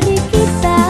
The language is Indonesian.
dari kita.